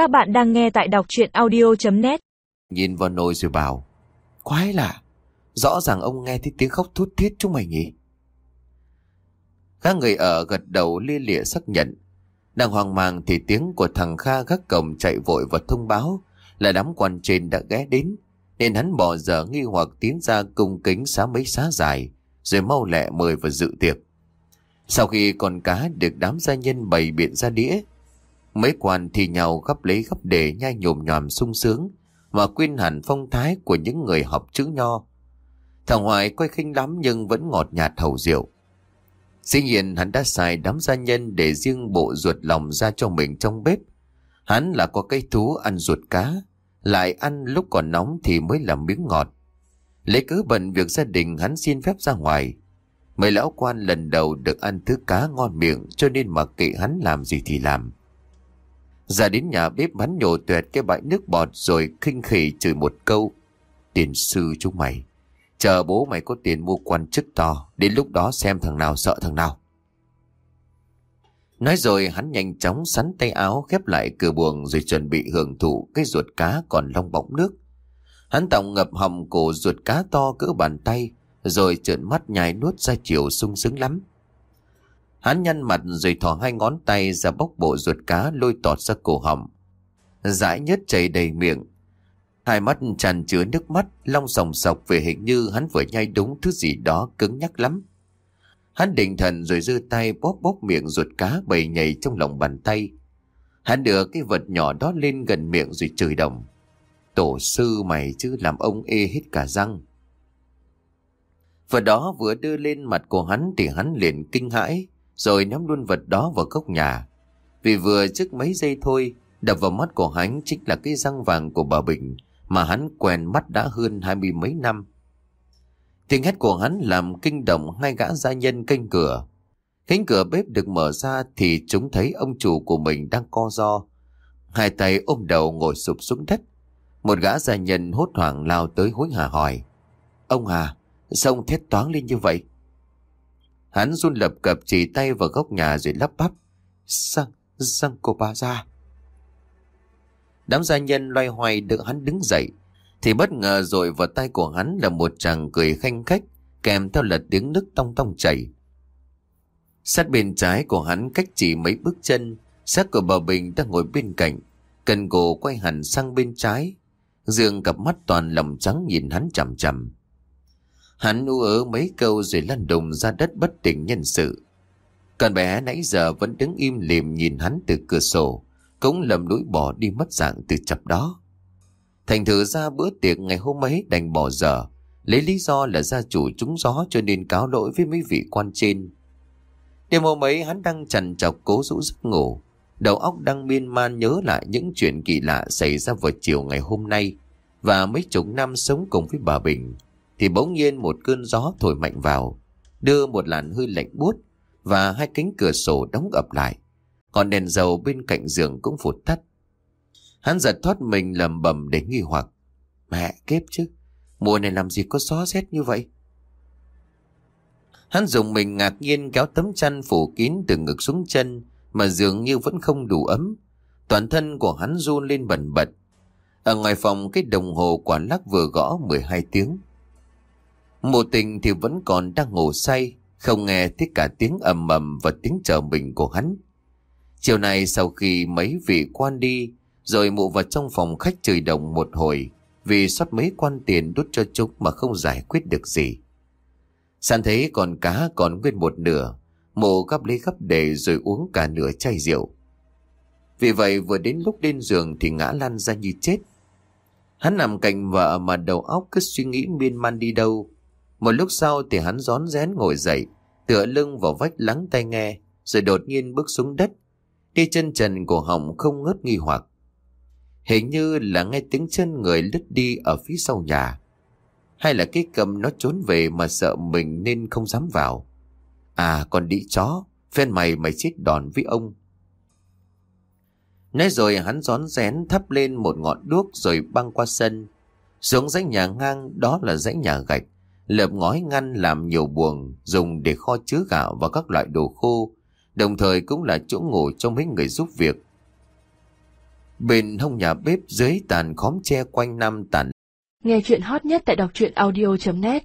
Các bạn đang nghe tại đọc chuyện audio.net Nhìn vào nồi rồi bảo, Quái lạ, Rõ ràng ông nghe thấy tiếng khóc thút thít chúng mày nhỉ? Các người ở gật đầu lia lịa xác nhận. Đang hoang mang thì tiếng của thằng Kha gác cổng chạy vội vào thông báo Là đám quan trên đã ghé đến, Nên hắn bỏ giờ nghi hoặc tiến ra cung kính xá mấy xá dài, Rồi mau lẹ mời vào dự tiệc. Sau khi con cá được đám gia nhân bày biện ra đĩa Mấy quan thì nhau gấp lấy gấp để nhai nhồm nhòm sung sướng Mà quên hẳn phong thái của những người học chữ nho. Thằng Hoài coi khinh lắm nhưng vẫn ngọt nhạt hầu rượu. Dĩ nhiên hắn đã xài đám gia nhân để riêng bộ ruột lòng ra cho mình trong bếp. Hắn là có cây thú ăn ruột cá, Lại ăn lúc còn nóng thì mới là miếng ngọt. Lấy cứ bận việc gia đình hắn xin phép ra ngoài. Mấy lão quan lần đầu được ăn thứ cá ngon miệng cho nên mặc kệ hắn làm gì thì làm ra đến nhà bếp hắn nhổ tuyệt cái bãi nước bọt rồi khinh khỉ chửi một câu. Tiền sư chúng mày. Chờ bố mày có tiền mua quan chức to. Đến lúc đó xem thằng nào sợ thằng nào. Nói rồi hắn nhanh chóng sắn tay áo khép lại cửa buồng rồi chuẩn bị hưởng thụ cái ruột cá còn long bóng nước. Hắn tổng ngập hầm cổ ruột cá to cỡ bàn tay, rồi trợn mắt nhai nuốt ra chiều sung sướng lắm. Hắn nhăn mặt rồi thò hai ngón tay ra bóc bộ ruột cá lôi tọt ra cổ họng. Dãi nhất chảy đầy miệng. Hai mắt tràn chứa nước mắt, long sòng sọc về hình như hắn vừa nhai đúng thứ gì đó cứng nhắc lắm. Hắn định thần rồi giơ tay bóp bóp miệng ruột cá bầy nhảy trong lòng bàn tay. Hắn đưa cái vật nhỏ đó lên gần miệng rồi chửi đồng. Tổ sư mày chứ làm ông ê hết cả răng. Vật đó vừa đưa lên mặt của hắn thì hắn liền kinh hãi rồi ném luôn vật đó vào góc nhà. Vì vừa trước mấy giây thôi, đập vào mắt của hắn chính là cái răng vàng của bà Bình mà hắn quen mắt đã hơn hai mươi mấy năm. Tiếng hét của hắn làm kinh động hai gã gia nhân canh cửa. Cánh cửa bếp được mở ra thì chúng thấy ông chủ của mình đang co do. Hai tay ôm đầu ngồi sụp xuống đất. Một gã gia nhân hốt hoảng lao tới hối hả hỏi. Ông Hà, sao ông thét toáng lên như vậy? Hắn run lập cập chỉ tay vào góc nhà rồi lắp bắp. Răng, răng của bà ra. Đám gia nhân loay hoay được hắn đứng dậy. Thì bất ngờ rồi vào tay của hắn là một chàng cười khanh khách kèm theo là tiếng nước tong tong chảy. Sát bên trái của hắn cách chỉ mấy bước chân, xác của bà Bình đang ngồi bên cạnh, cần cổ quay hẳn sang bên trái. Dương cặp mắt toàn lòng trắng nhìn hắn chằm chằm. Hắn u ớ mấy câu rồi lăn đùng ra đất bất tỉnh nhân sự. Con bé nãy giờ vẫn đứng im lìm nhìn hắn từ cửa sổ, cũng lầm lũi bỏ đi mất dạng từ chập đó. Thành thử ra bữa tiệc ngày hôm ấy đành bỏ dở, lấy lý do là gia chủ trúng gió cho nên cáo lỗi với mấy vị quan trên. Đêm hôm ấy hắn đang trằn trọc cố rũ giấc ngủ, đầu óc đang miên man nhớ lại những chuyện kỳ lạ xảy ra vào chiều ngày hôm nay và mấy chục năm sống cùng với bà Bình thì bỗng nhiên một cơn gió thổi mạnh vào, đưa một làn hơi lạnh buốt và hai cánh cửa sổ đóng ập lại. Còn đèn dầu bên cạnh giường cũng phụt tắt. Hắn giật thoát mình lầm bầm để nghi hoặc. Mẹ kiếp chứ, mùa này làm gì có gió rét như vậy? Hắn dùng mình ngạc nhiên kéo tấm chăn phủ kín từ ngực xuống chân mà dường như vẫn không đủ ấm. Toàn thân của hắn run lên bẩn bật. Ở ngoài phòng cái đồng hồ quả lắc vừa gõ 12 tiếng. Mộ tình thì vẫn còn đang ngủ say, không nghe thấy cả tiếng ầm ầm và tiếng chờ mình của hắn. Chiều nay sau khi mấy vị quan đi, rồi mụ vào trong phòng khách chơi đồng một hồi, vì sót mấy quan tiền đút cho chúng mà không giải quyết được gì. Sàn thấy còn cá còn nguyên một nửa, mụ gắp lấy gấp để rồi uống cả nửa chai rượu. Vì vậy vừa đến lúc lên giường thì ngã lăn ra như chết. Hắn nằm cạnh vợ mà đầu óc cứ suy nghĩ miên man đi đâu. Một lúc sau thì hắn rón rén ngồi dậy, tựa lưng vào vách lắng tai nghe, rồi đột nhiên bước xuống đất. Đi chân trần của họng không ngớt nghi hoặc. Hình như là nghe tiếng chân người lướt đi ở phía sau nhà. Hay là cái cầm nó trốn về mà sợ mình nên không dám vào. À còn đi chó, phen mày mày chết đòn với ông. Nói rồi hắn rón rén thắp lên một ngọn đuốc rồi băng qua sân. Xuống dãy nhà ngang đó là dãy nhà gạch lợp ngói ngăn làm nhiều buồng dùng để kho chứa gạo và các loại đồ khô, đồng thời cũng là chỗ ngủ cho mấy người giúp việc. Bên hông nhà bếp dưới tàn khóm tre quanh năm tàn Nghe chuyện hot nhất tại đọc truyện audio.net